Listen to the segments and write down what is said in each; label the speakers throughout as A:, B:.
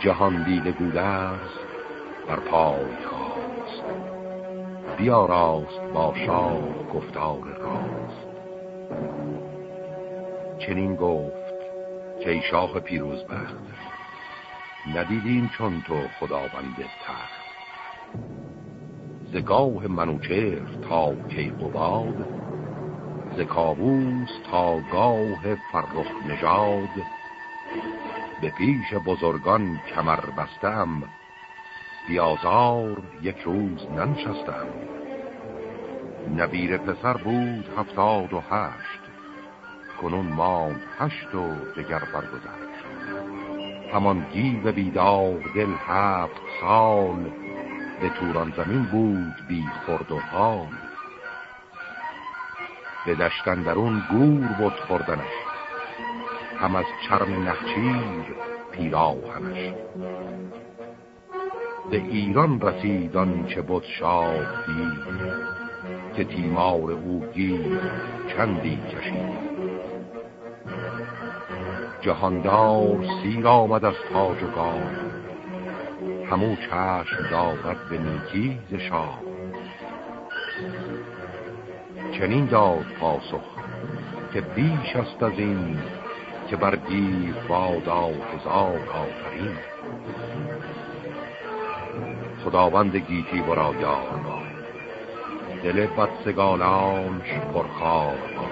A: جهان دیده گودرز بر پای خواست بیا راست با شاه گفتار راست. چنین گفت که ای شاه پیروز بخت ندیدیم چون تو خداوند تخت. زگاه منوچهر تا کی قباد ز کابوس تا گاه فرخ نژاد به پیش بزرگان کمر بستم بیازار یک روز ننشستم. نبیر پسر بود هفتاد و هشت کنون ماند هشت و دگر برگذشت. همان گیو بیدار دل هفت سال به توران زمین بود بی خورد و حال. به دشتن درون گور بود خوردنش. هم از چرم نخچیر پیراهنش. به ایران رسیدان چه بود شاد دید که تیمار او گیر چندی کشید. جهاندار سیر آمد از تاج و گاه همو چشم دارد به نیکی چنین داد پاسخ که بیش است از این که بر گیر بادا هزار آفرین. خداوند گیتی برا یار با. دل بدسگالانش پرخار با.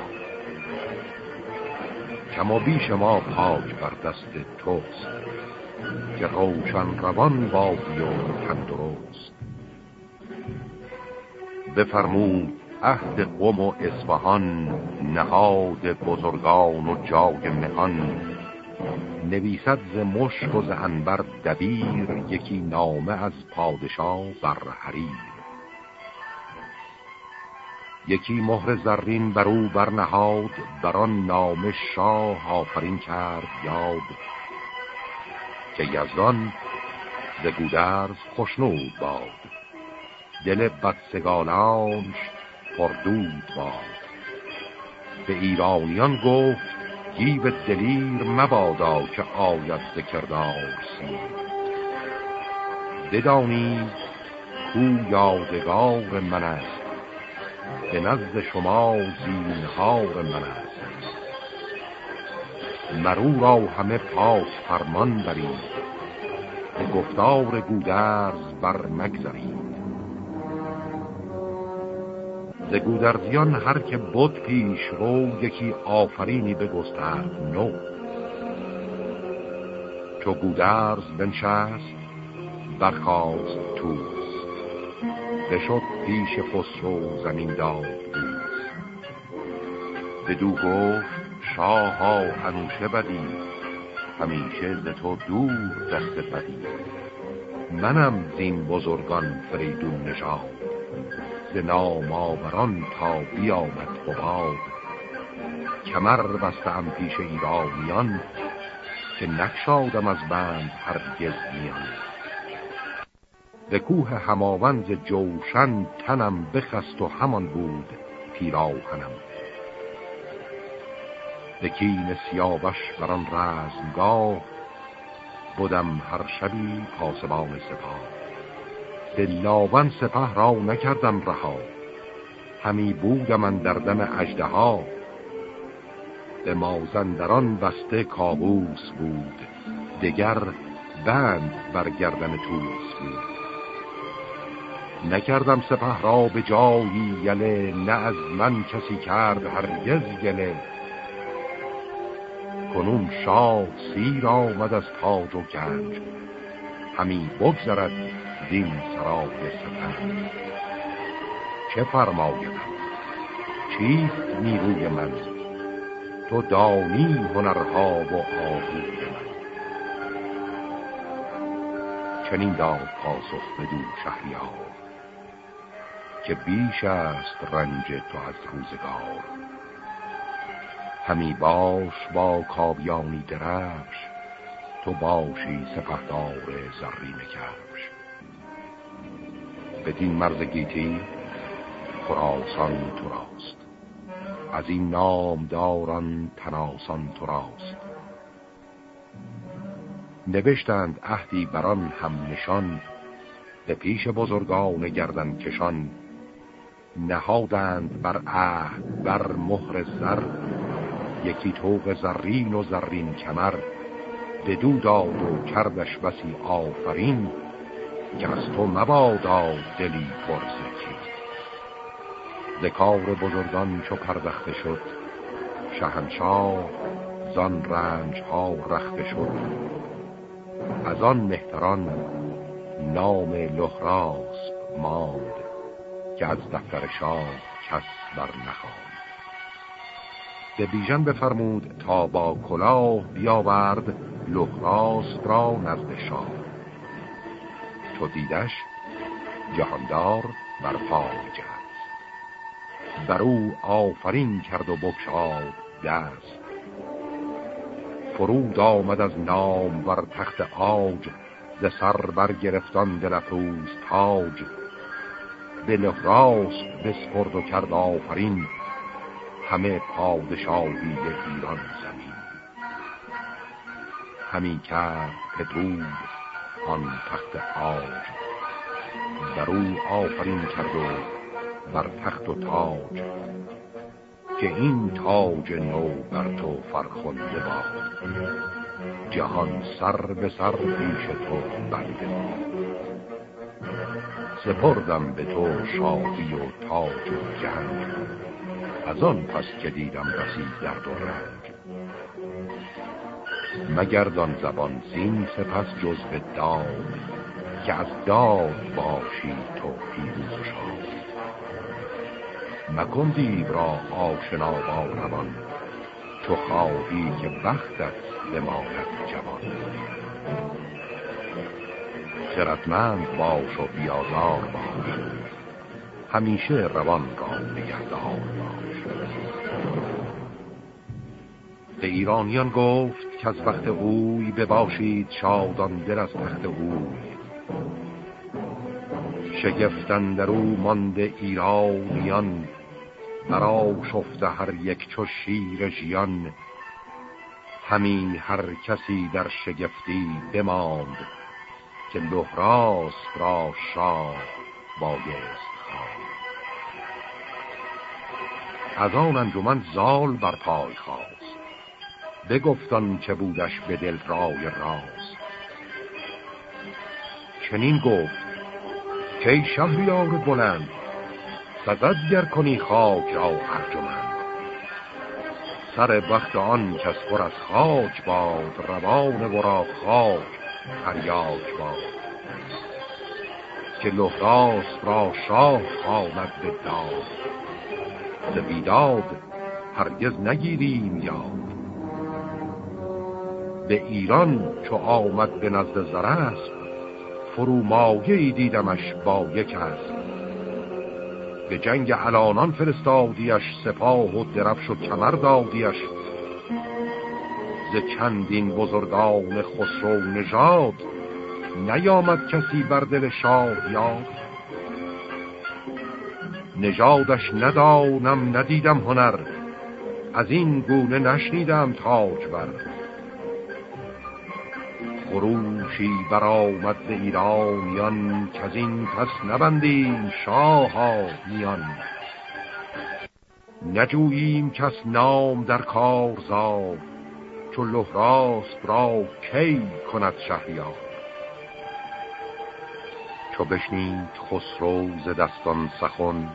A: کم و بیش ما پاک بر دست توست که روشن روان بازی و تندرست. بفرمود عهد قم و اصفهان نهاد بزرگان و جای مهان. نویسد ز مشک و ز انبر دبیر یکی نامه از پادشاه بر حریر یکی مهر زرین بر او برنهاد بر آن نامه شاه آفرین کرد یاد. که یزدان ز گودرز خوشنود باد. دل بدسگالانش پردود باد. به ایرانیان گفت گیب دلیر مبادا که آید ذکردار سی بدانید کو یادگار من است به نزد شما زینهار من است. مرو را همه پاک فرمان برید به گفتار گودرز بر مگذرید ز گودرزیان هر که بود پیش رو یکی آفرینی بگسترد نو. چو گودرز بنشست برخواست توس بشد پیش خسرو زمین داد به دو گفت شاها هنوشه بدی همیشه ز تو دور دست بدی. منم زین بزرگان فریدون نژاد. نام آوران تا بیامد بباد کمر بستم پیش ایرانیان که نکشادم از بند هرگز میان. به کوه هماونز جوشن تنم بخست و همان بود پیراهنم. به کین سیاوش بران رزمگاه بودم هر شبی پاسبان سپاه. دلاون سپه را نکردم رها. همی بودم من در دم اجده ها به مازندران بسته کابوس بود. دگر بند بر گردن توس بود. نکردم سپه را به جایی یله نه از من کسی کرد هرگز گله. کنون شاه سیر آمد از تاج و گنج. همی بگذرد دین سرای سپند چه فرمایدم چیست نیروی من؟ تو دانی هنرها و آهوی من. چنین داد پاسخ بدو شهریار که بیش است رنج تو از روزگار. همی باش با کابیانی درفش تو باشی سپهدار زرین کفش. بدین مرز گیتی خراسان تو راست. از این نامداران تناسان تو راست. نوشتند عهدی بران هم نشان به پیش بزرگان گردن کشان. نهادند بر عهد بر مهر زر. یکی توق زرین و زرین کمر. بدو داد و کردش بسی آفرین. که از تو مبادا دلی پرزکی ذکار بزرگان چو پردخته شد شهنشاه زان رنج ها رخته شد. از آن مهتران نام لحراس ماند که از دفتر شاه کس بر نخواند. به بیژن بفرمود تا با کلاه بیاورد لحراس را نزد شاه. چو دیدش جهاندار بر پای جست بر او آفرین کرد و بکشاد دست. فرود آمد از نام بر تخت آج ز سر برگرفتان دلفروز تاج. دل راست بسپرد و کرد آفرین همه پادشاهی ایران زمین. همین کرد پدرود آن تخت آج بر او آفرین کرد و بر تخت و تاج. که این تاج نو بر تو فرخنده باد جهان سر به سر پیش تو بنده. سپردم به تو شادی و تاج و جنگ از آن پس که دیدم رسید درد و مگردان زبان زین سپس جز به داد که از داد باشی تو پیروز شاد مکن دیو را آشنا با روان تو خواهی که وقتت بماند جوان. خردمند باش و بیازار باش همیشه روان را نگهدار باش. به ایرانیان گفت که از وقت اوی بباشید شادان دل از تخت اوی شگفتن در او مانده ایرانیان برا شفته هر یک چو شیر ژیان. همین هر کسی در شگفتی بماند که لحراست را شاه بایست از آن انجمن زال بر پای خواست بگفتان که بودش به دل رای راست چنین گفت که شهریار بلند سزد گر کنی خاک را ارجمند. سر وقت آن کس پر از خاک باد روان ورا خاک فریاک باد. که لحراس را شاه آمد به داد. ز بیداد هرگز نگیریم یاد. به ایران چو آمد به نزد زرست فرومایه دیدمش با یک است به جنگ علانان فرستادیش سپاه و درفش و کمر دادیش. ز چندین بزرگان خسرو نژاد نیامد کسی بر دل شاه یاد. نژادش ندانم ندیدم هنر از این گونه نشنیدم تاج بر خروشی برآمد به ایرانیان که از این پس نبندیم شاه میان. نجوییم کس نام در کار زاد چو لحراست را کی کند شهریار. چو بشنید خسرو ز دستان سخن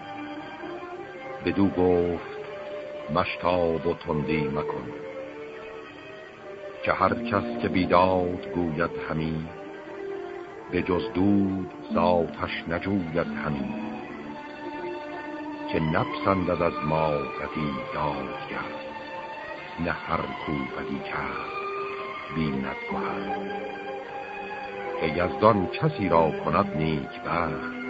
A: بدو گفت مشتاب و تندی مکن. که هر کس که بیداد گوید همی به جز دود ذاتش نجوید همی. که نپسندد از ما بدی داد کرد نه هر کو بدی کرد بیند گوهر. که یزدان کسی را کند نیک بخت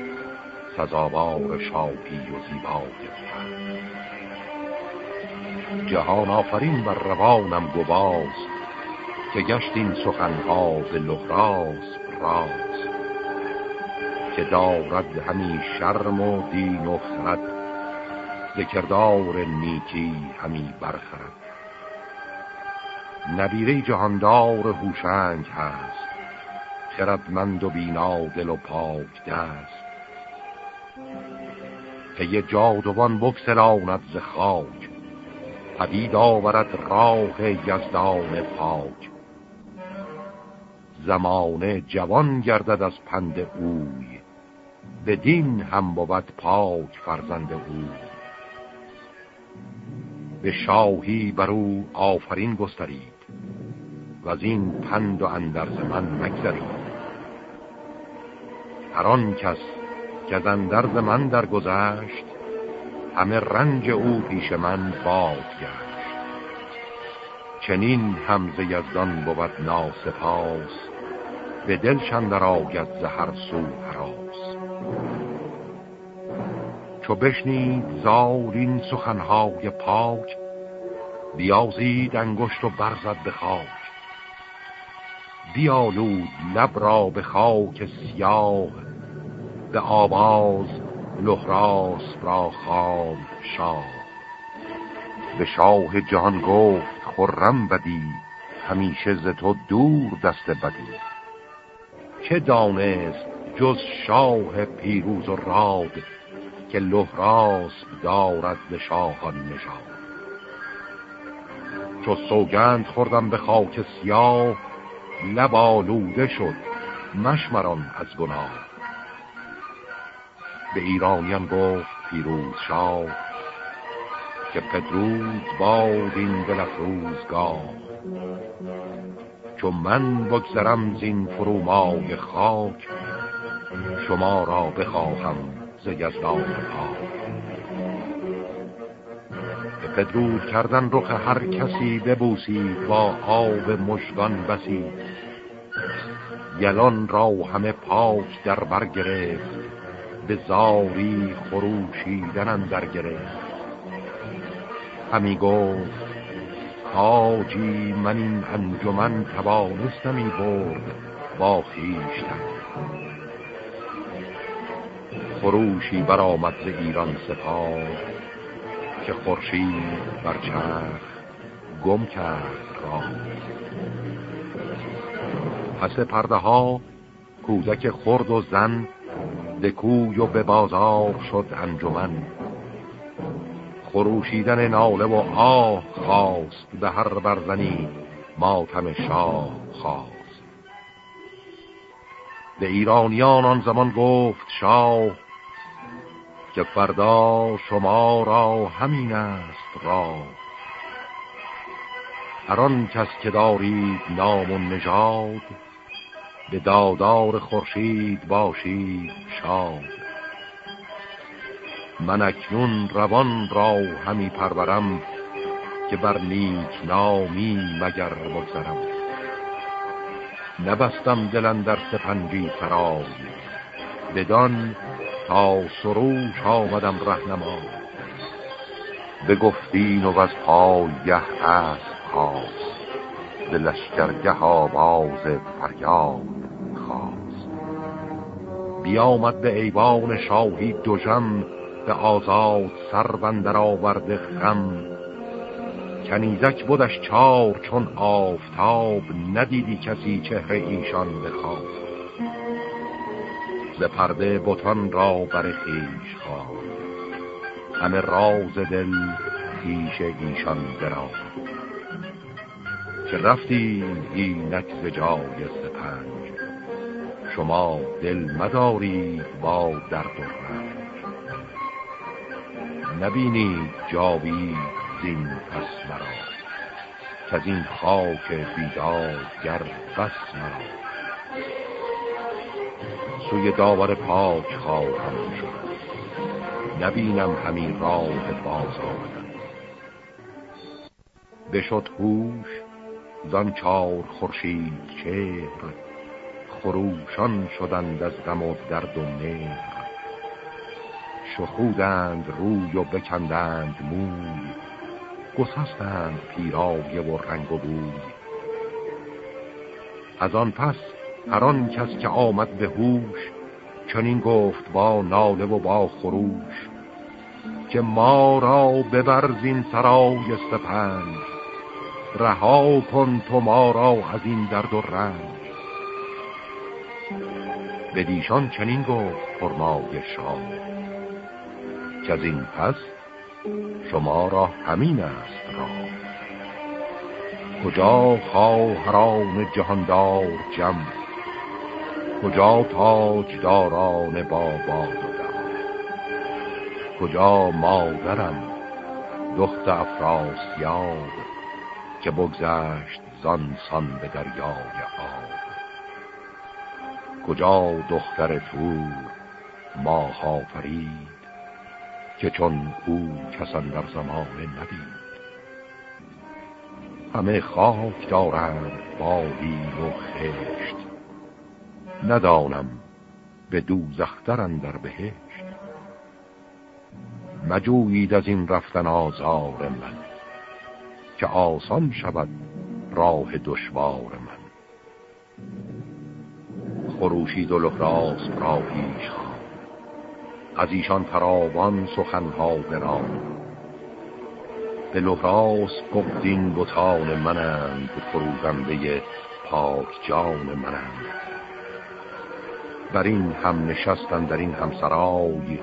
A: سزاوار شاپی و زیبای جهان آفرین بر روانم گواست که گشت این سخنها ز لحراس راز که دارد همی شرم و دین و خرد ز کردار نیکی همی برخرد. نبیره جهاندار هوشنگ هست خردمند و بینا دل و پاک دست. که یه جادوان بکسلاند ز خاک پدید آورد راه یزدان پاک. زمانه جوان گردد از پند اوی. به دین هم بود پاک فرزند اوی. به شاهی بر او آفرین گسترید و از این پند و اندرز من مگذرید. هر آن کس که از اندرز من درگذشت همه رنج او پیش من باد گشت چنین همزه یزدان بود ناسپاس به دلشان در زهر سو حراس. چو بشنید زار این سخنهای پاک بیازید انگشت و برزد به خاک. بیالود لب را به خاک سیاه به آواز لحراس را خواند شاه. به شاه جهان گفت خرم بدی همیشه ز تو دور دست بدی. چه دانست جز شاه پیروز و راد که لحراس دارد به شاهان نشاد چو سوگند خوردم به خاک سیاه لب آلوده شد مشمران از گناه. به ایرانیان گفت پیروز شاه که پدروز باد این دل روزگاه چون من بگذرم زین فرومای خاک شما را بخواهم ز یزدان پاک. به پدرود کردن رخ هر کسی ببوسید با آب مشگان بسید یلان را همه پاک در بر گرفت به زاری خروشیدن اندر گرفت. همی گفت تاجی من این انجمن توانستمی برد با خیشتن خروشی برآمد ز ایران سپاه که خورشید بر چرخ گم کرد را پس پرده ها کودک خرد و زن به کوی و به بازار شد انجمن. خروشیدن ناله و آه خواست به هر برزنی ماتم شاه خواست. به ایرانیان آن زمان گفت شاه که فردا شما را همین است را هر کس که دارید نام و نژاد به دادار خورشید باشید شاد من اکنون روان را همی پرورم که بر نیک نامی مگر بگذرم. نبستم دلن در سپنجی سرای بدان تا سروش آمدم رهنما. به گفتین و از پایه اسب خواست به لشکرگه آواز فریاد بیامد به ایوان شاهی دوژم به آزاد سر آورده خم. کنیزک بودش چار چون آفتاب ندیدی کسی چهره ایشان بخواب. ز پرده بتان را بر خیش خواه همه راز دل پیش ایشان درا که رفتی اینک ز جای سپنج. شما دل مداری با درد و رنج نبینید جاوی زین پس مرا که از این خاک گر بس مرا. سوی داور پاک خواهم شد نبینم همین راه باز آمدن. بشد هوش زان چار خورشید چهر خروشان شدند از غم و درد و مهر. شخودند روی و بکندند موی گسستند پیرایه و رنگ و بوی. از آن پس هر آن کس که آمد به هوش چنین گفت با ناله و با خروش که ما را ببرزین سرای سپنج رها کن تو ما را از این درد و رنج. به دیشان چنین گفت فرمای شاه. که از این پس شما را همین است را. کجا خواهران جهاندار جم؟ کجا تاجداران بابا کجا مادرم دخت افراسیاب که بگذشت زانسان به دریای آب؟ کجا دختر تور ماه فرید که چون او کسان در زمان ندید همه خاک دارند با و خشت. ندانم به دوزخترن در بهشت. مجویید از این رفتن آزار من که آسان شود راه دشوار من. خروشید و لحراس را پیش از ایشان فراوان سخنها بران به لحراس گفتین بتان منند فروزنده پاک جان منند. بر این هم نشستن در این هم سرای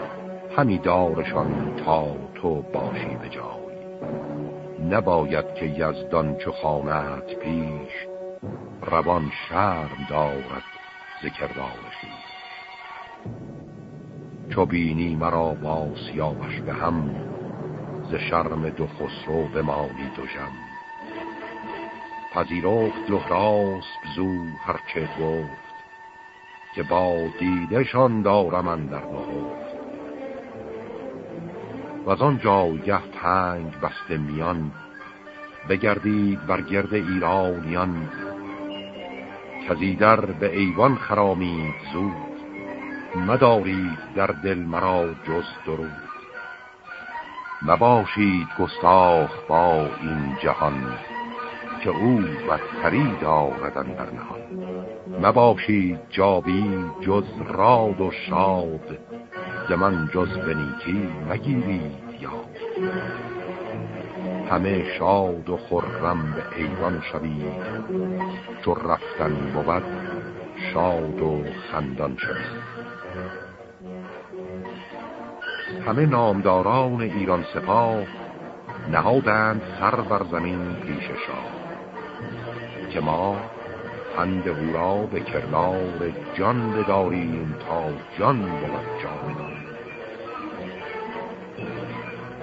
A: همی دارشان تا تو باشی به جای. نباید که یزدان چو خانت پیش روان شرم دارد ذکردار چو بینی مرا با سیاوش به هم ز شرم دو خسرو بمانی دو جم پذیرفت لحراس زو هرچه گفت که با دیدشان دارم من در نهفت. و از آن جایه تنگ بسته میان بگردید بر گرد ایرانیان. کزیدر به ایوان خرامید زود. مدارید در دل مرا جز درود مباشید گستاخ با این جهان که او بدتری داردن در نهان. مباشید جاوی جز راد و شاد ز من جز بنیکی مگیرید یاد. همه شاد و خرم به ایوان شوید چو رفتن بود شاد و خندان شوید. همه نامداران ایران سپاه نهادند سر بر زمین پیش شاه که ما پند او را به کردار جان بداریم تا جان بود جاودان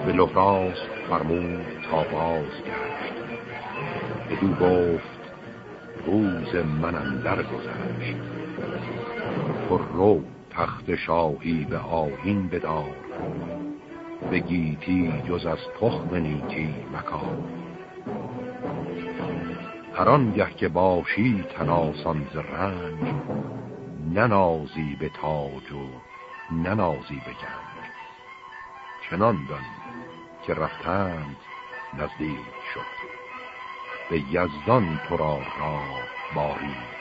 A: به لفراس فرمود تا باز گشت دو گفت روز من اندر گذشت. پر رو تخت شاهی به آهین بدار به گیتی جز از تخم نیکی مکان هر گه که باشی تناسان ز رنج ننازی به تاج و ننازی به گنج. چنان دان که رفتند نزدیک شد به یزدان تو را را باری.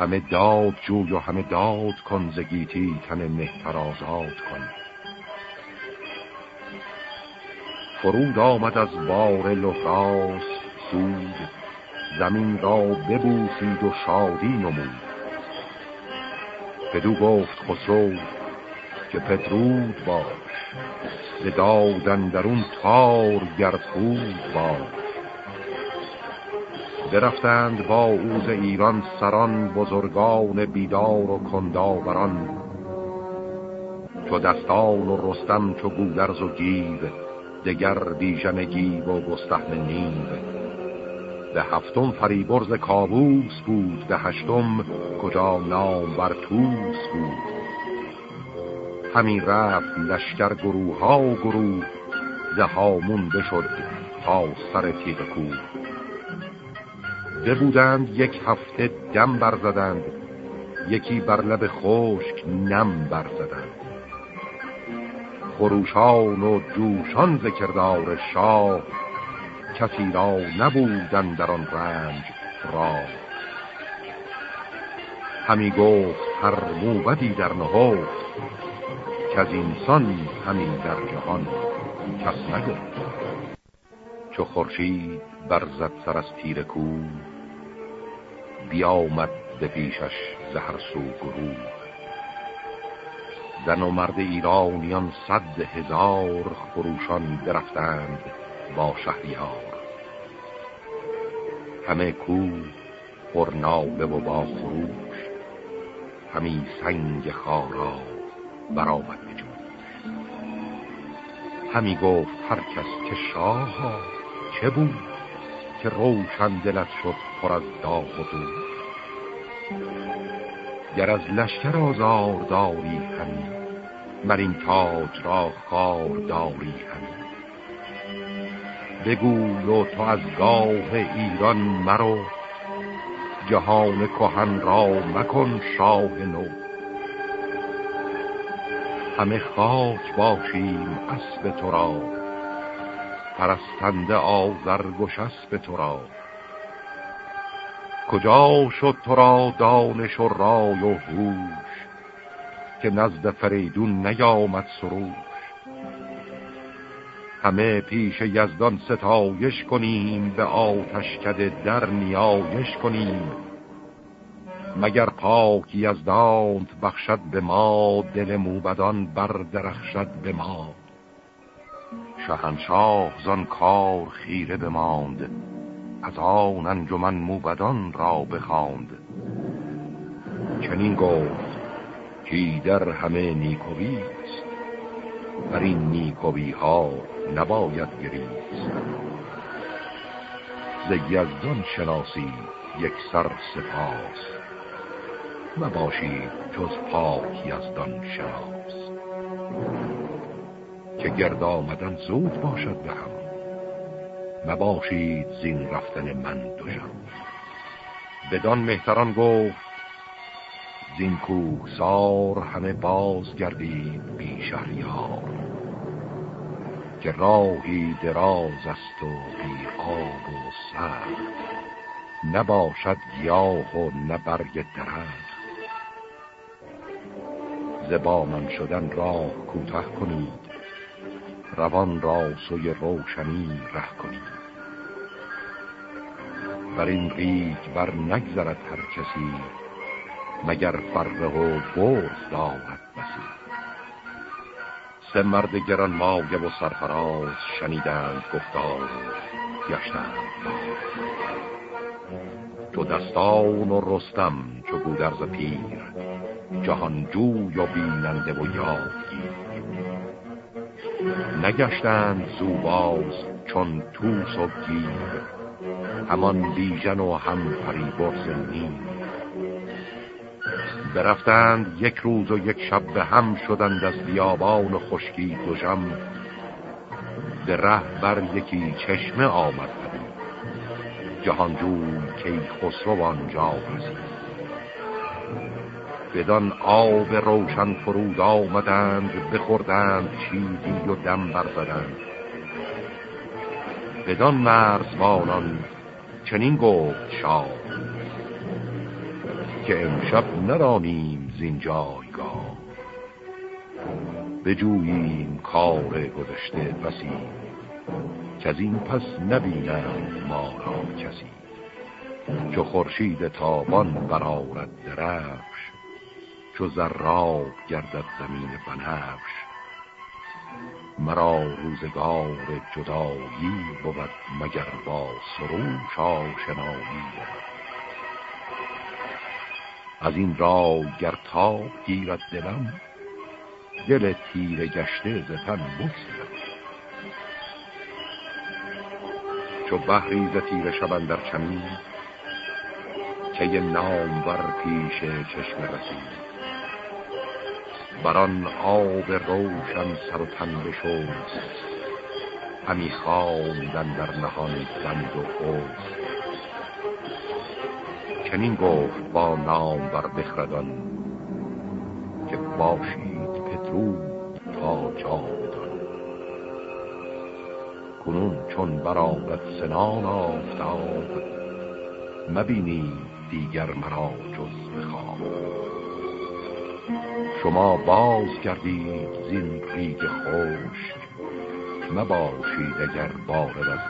A: همه داد جوی و همه داد کن زگیتی تن مهتر آزاد کن. فرود آمد از بار لحراس سود زمین را ببوسید و شادی نمود. بدو گفت خسرو که پدرود باش به دادن در اون تار گرفود باش. برفتند با اوز ایران سران بزرگان بیدار و کنداوران. چو دستان و رستم چو گودرز و گیو دگر بیژن و گستهن نیو. به هفتم فریبرز کابوس بود به هشتم کجا نام بر توس بود. همین رفت لشکر گروه ها گروه زهامون بشد تا سر تیغ کوه. ببودند یک هفته دم برزدند یکی بر لب خشک نم برزدند خروشان و جوشان ذکردار شاه کسی را نبودن در آن رنج را همی گفت هر موبدی در نهفت. که از اینسان همین در جهان کس نگفت. چو خورشید برزد سر از تیر کو بیامد به پیشش زهر سو گروه. زن و مرد ایرانیان صد هزار خروشان برفتند با شهریار. همه کو پرناله و با خروش همی سنگ خارا برآمد به همی گفت هر کس که شاه چه بود که روشن دلت شد پر از داغ و دود. گر از لشکر آزار داری همی مر این تاج را خار داری همی. بگوی و تو از گاه ایران مرو جهان کهن را مکن شاه نو. همه خاک باشیم اسب تو را پرستنده آزرگ و شسب تو را. کجا شد تو را دانش و رای و هوش که نزد فریدون نیامد سروش؟ همه پیش یزدان ستایش کنیم به آتش کده در نیایش کنیم. مگر پاک یزدانت بخشد به ما دل موبدان بردرخشد به ما؟ شهنشاه زان کار خیره بماند. از آن انجمن موبدان را بخواند. چنین گفت کی در همه نیکویست بر این نیکوی ها نباید گریست. ز یزدان شناسی یک سر سپاس نباشید جز پاک یزدان شناس. که گرد آمدن زود باشد به هم. مباشید زین رفتن من دوشم بدان مهتران گفت زین کوه سار همه باز گردید بی شهریار که راهی دراز است و بی آب و سر نباشد گیاه و نه برگ درخت زبامن شدن راه کوتاه کنید. روان را سوی روشنی ره کنید بر این ریگ بر نگذرد هر کسی مگر فرق و برز دارد بسی. سه مرد گران مایه و سرفراز شنیدند گفتار گشتند چو دستان و رستم چو گودرز پیر جهان جوی و بیننده و یادگیر. نگشتند زوباز چون توس و گیر. همان بیژن و هم فریبرز نیم. برفتند یک روز و یک شب به هم شدند از بیابان و خشکی دوشم به ره بر یکی چشمه آمد جهانجوی که خسرو آنجا رسید. بدان آب روشن فرود آمدند بخوردند چیزی و دم برزدند بدان مرزبانان چنین گفت شاه که امشب نرانیم زین جایگاه. بجوییم کار گذشته بسی که از این پس نبینند ما را کسی. چو خورشید تابان برارد درفش چو زراب گردد زمین بنفش مرا روزگار جدایی بود مگر با سروش آشنایی از این را گر تاب گیرد دلم دل تیر گشته ز تن چو بحری ز تیر شبن در چمین که نام بر پیش چشم رسید. بران آب روشن سر تن بشوست همی خواندن در نهان بند و خوست چنین گفت با نام بر بخردان که باشید پترو تا جاودان. کنون چون برآمد سنان آفتاب مبینید دیگر مرا جز بخواب شما باز کردید زین ریگ خوش مباشید اگر بارد از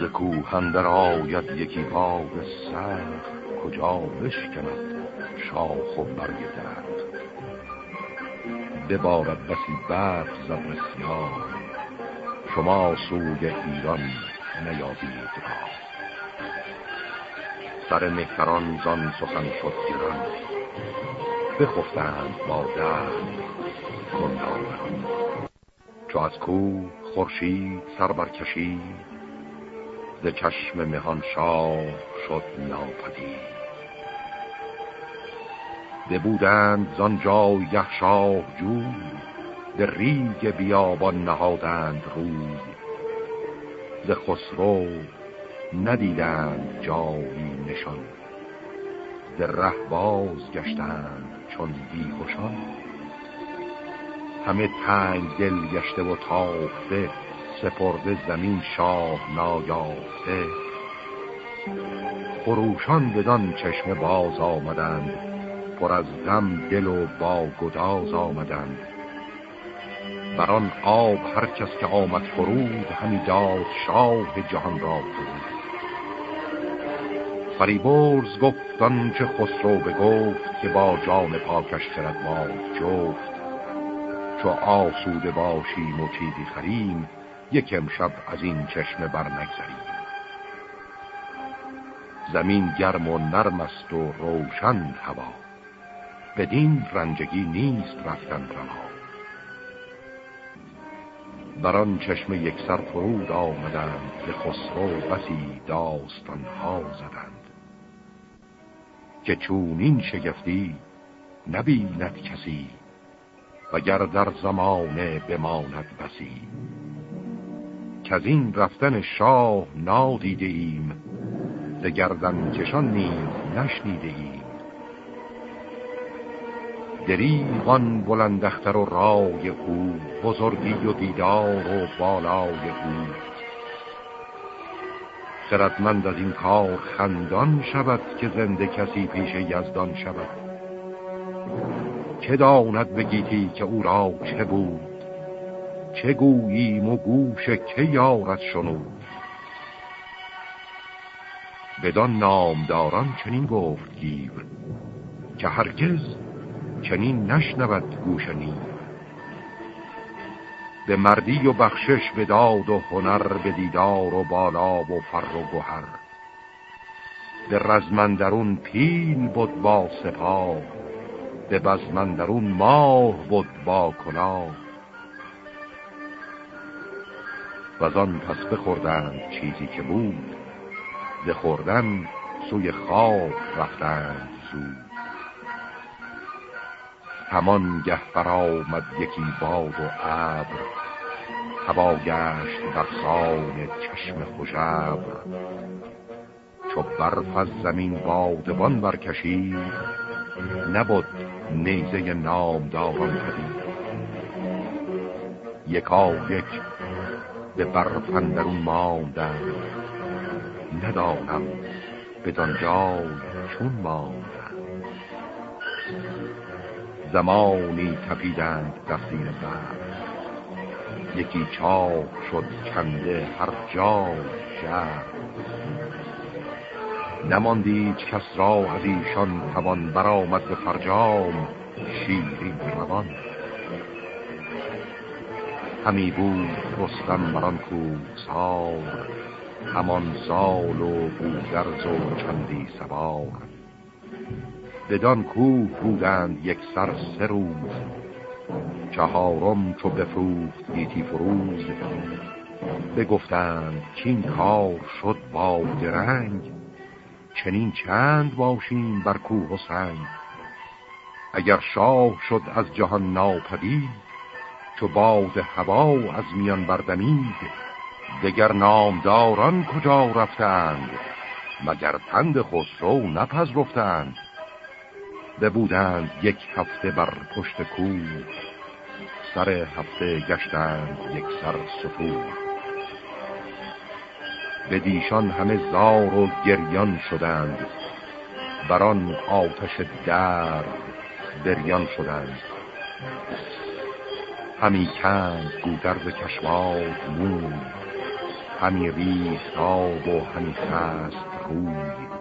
A: ز کوهندر آید یکی باغ سخت کجا بشکند شاخ و برگ درخت ببارد بسی برف زبر سیاه شما سوی ایران نیابید را سر مهتران زان سخن شد گران. بخفتند با درد کنداوران چو از کوه خورشید سر برکشید ز چشم مهان شاه شد ناپدید. بودند زان جای یخشاه جو به ریگ بیابان نهادند روی. ز خسرو ندیدند جایی نشان ز ره باز گشتند چون بیخوشان همه تنگ دل گشته و تاخته سپرده زمین شاه نایافته. خروشان بدان چشم باز آمدند پر از غم دل و با گداز آمدند. بر آن آب هر کس که آمد فرود همی داد شاه جهان را فرود. فریبرز گفتان چه خسرو بگفت که با جان پاکش خرد باد جفت. چو آسوده باشیم و چیزی خریم یک امشب از این چشمه بر نگذریم. زمین گرم و نرم است و روشن هوا. بدین رنجگی نیست رفتن رها. بر آن چشمه یک سر فرود آمدند به خسرو بسی داستان ها زدند. که چونین شگفتی نبیند کسی وگر در زمانه بماند بسی. که از این رفتن شاه نادیده ایم ز گردن کشان نیز نشنیده ایم. دریغان بلندختر و رای او بزرگی و دیدار و بالای او. خردمند از این کار خندان شود که زنده کسی پیش یزدان شود. که داند بگیتی که او را چه بود؟ چه گوییم و گوش که یارت شنود؟ بدان نامداران چنین گفت گیو که هرگز چنین نشنود گوش به مردی و بخشش به داد و هنر به دیدار و بالا و فر و گوهر. به رزمندرون پیل بود با سپاه به بزمندرون ماه بود با کلاه. و آن پس بخوردند چیزی که بود ز خوردن سوی خواب رفتند زود. همان گه برآمد یکی باد و ابر. هوا گشت برسان چشم خوشبر چو برف از زمین بادبان برکشید نبود نیزه نامداران پدید. یکا یک به برفندرون ماندن ندانم بدان جای چون ماندن زمانی تپیدند در زیر یکی چاق شد کنده هر جا شهر. نماندید کس را از ایشان توان برآمد به فرجام شیرین روان. همی بود رستم بران سار همان سال و بودرز و چندی سوار. بدان کوه بودند یک سر سه روز. چهارم چو بفروخت گیتی فروز بگفتند چین کار شد با درنگ چنین چند باشیم بر کوه و سنگ. اگر شاه شد از جهان ناپدید چو باد هوا از میان بردمید دگر نامداران کجا رفتند؟ مگر پند خسرو نپذرفتند؟ ببودند یک هفته بر پشت کوه. سر هفته گشتند یک سر سفور. به دیشان همه زار و گریان شدند. بران آتش درد بریان شدند. همی کند گودرز کشواد موی. همی ریخت آب و همی خست روی.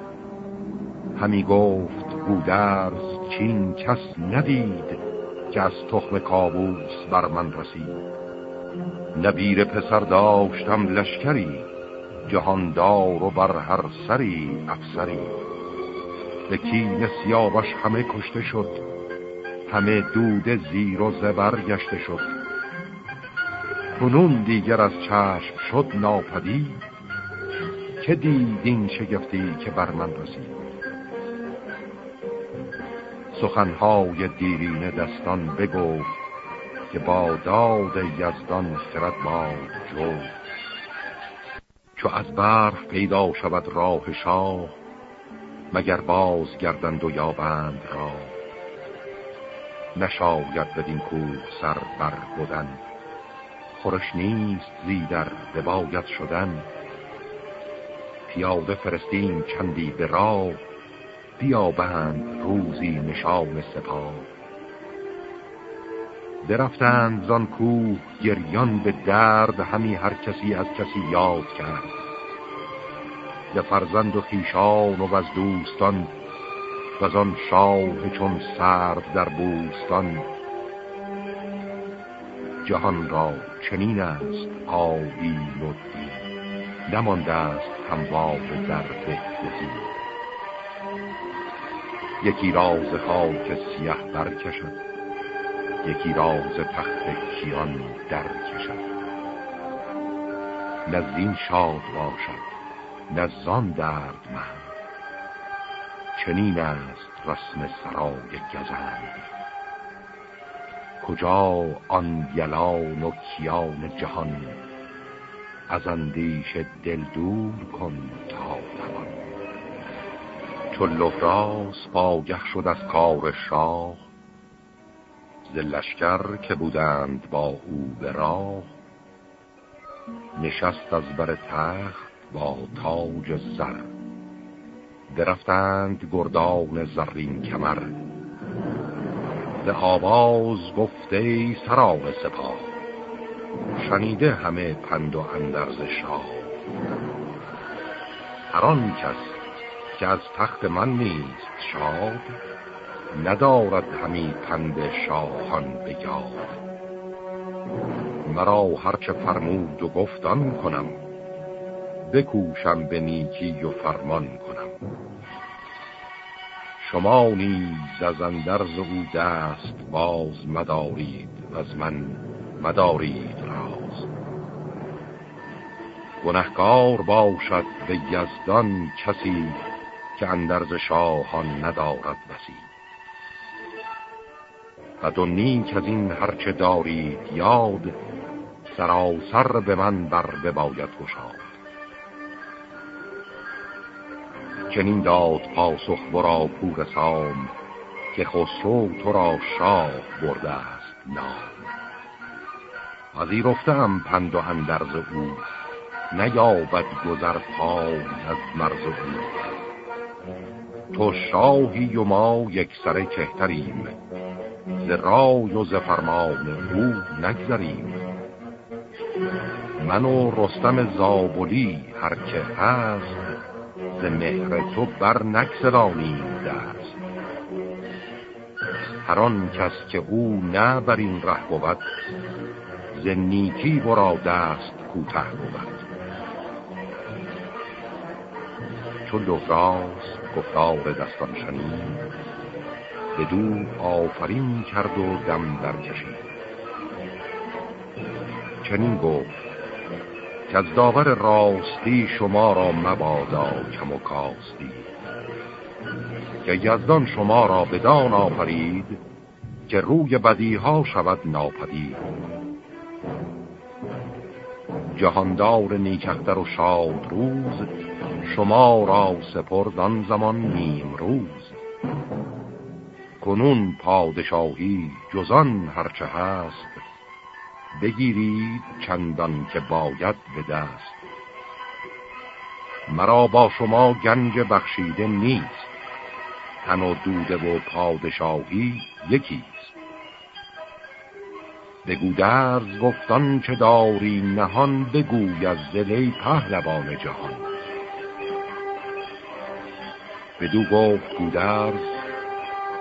A: همی گفت گودرز چین کس ندید که از تخم کابوس بر من رسید. نبیر پسر داشتم لشکری جهاندار و بر هر سری افسری. به کین سیاوش همه کشته شد همه دود زیر و زبر گشته شد. کنون دیگر از چشم شد ناپدید که دید این شگفتی که بر من رسید؟ سخنهای دیرین دستان بگفت که با داد یزدان خرد باد جو چو از برف پیدا شود راه شاه مگر باز گردند و یابند را نشاید بدین کوه سر بر بودن خورش نیست زیدر بباید شدن. پیاده فرستیم چندی به راه بیابند روزی نشان سپاه. درفتند زان کوه گریان به درد همی هر کسی از کسی یاد کرد. ز فرزند و خیشان و از دوستان و آن شاه چون سرد در بوستان. جهان را چنین است آبی و نمانده است هموار در به یکی راز خاک سیه برکشد یکی راز تخت کیان در کشد. نزین شاد باشد نزان درد من چنین است رسم سرای گزند. کجا آن یلان و کیان جهان؟ از اندیش دل دور کن چون لفراس باگه شد از کار شاه ز لشکر که بودند با او به راه نشست از بر تخت با تاج زر درفتند گردان زرین کمر. ز آواز گفته سران سپاه شنیده همه پند و اندرز شاه. هر کس که از تخت من نیست شاد ندارد همی پند شاهان بگاد مرا هرچه فرمود و گفتان کنم بکوشم به نیکی و فرمان کنم. شما نیز از اندرز او دست باز مدارید و از من مدارید راز. گنهکار باشد به یزدان کسی که اندرز شاهان ندارد بسی. و و نیک از این هرچه دارید یاد سراسر به من بر بباید گشاد. چنین داد پاسخ برا پور سام که خسرو تو را شاه برده است نام. پذیرفتم پند و اندرز او نیابد گذر پای از مرز او. تو شاهی و ما یک سره کهتریم. ز رای و ز فرمان او نگذریم. من و رستم زابلی هر که هست ز مهر تو بر نکسرانیم دست. هر کس که او نه بر این ره بود ز نیکی برا دست کوته بود. چون دوفراز گفتار دستان شنید. بدو آفرین کرد و دم در کشید چنین گفت که از داور راستی شما را مبادا کم و کاستی. که یزدان شما را بدان آفرید که روی بدیها شود ناپدید. جهاندار نیکختر و شاد روز شما را سپردان زمان نیم روز. کنون پادشاهی جزان هرچه هست بگیرید چندان که باید به دست. مرا با شما گنج بخشیده نیست تن و دوده و پادشاهی یکیست. به گودرز گفتان چه داری نهان بگوی از دلی پهلوان جهان. بدو گفت گودرز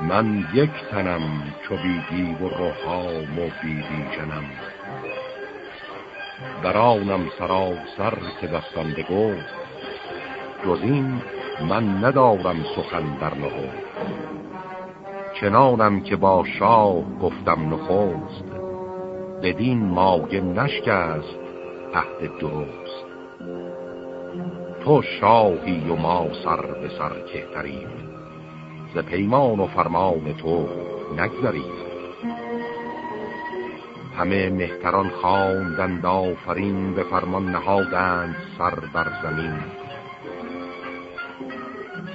A: من یک تنم چو بیدی و روحام و بیدی جنم. برانم سراسر که دستان بگفت جز این من ندارم سخن در نهو چنانم که با شاه گفتم نخوست بدین ماگه نشکست عهد درست. تو شاهی و ما سر به سر کهتریم. ز پیمان و فرمان تو نگذریم. همه مهتران خواندند آفرین به فرمان نهادند سر بر زمین.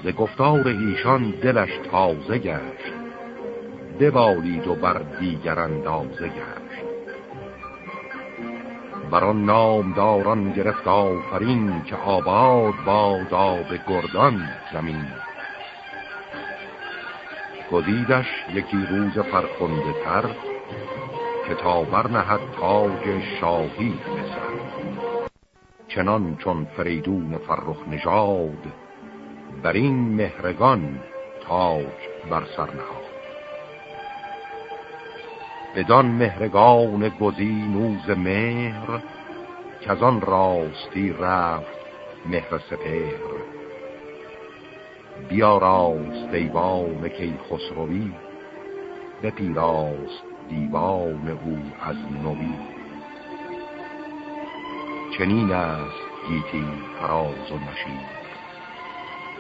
A: ز گفتار ایشان دلش تازه گشت ببالید و بر دیگر اندازه گشت. بر آن نامداران گرفت آفرین که آباد بادا به گردان زمین. گزیدش یکی روز فرخنده تر که تا برنهد تاج شاهی بسر. چنان چون فریدون فرخ نژاد بر این مهرگان تاج بر سر نهاد. بدان مهرگان گزینوز مهر که از آن راستی رفت مهر سپهر. بیاراست دیوان کی خسروی بپیراست دیوان او از نوی. چنین است گیتی فراز و نشید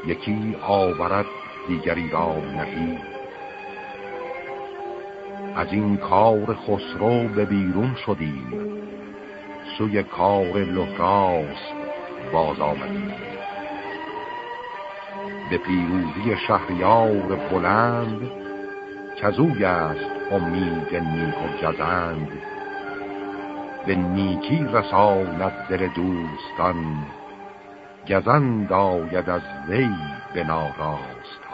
A: یکی آورد دیگری را نهی. از این کار خسرو به بیرون شدیم. سوی کار لحراس باز آمدیم. به پیروزی شهریار بلند کزوی است امید نیک و گزند به نیکی رساند دل دوستان گزند آید از وی به ناراست.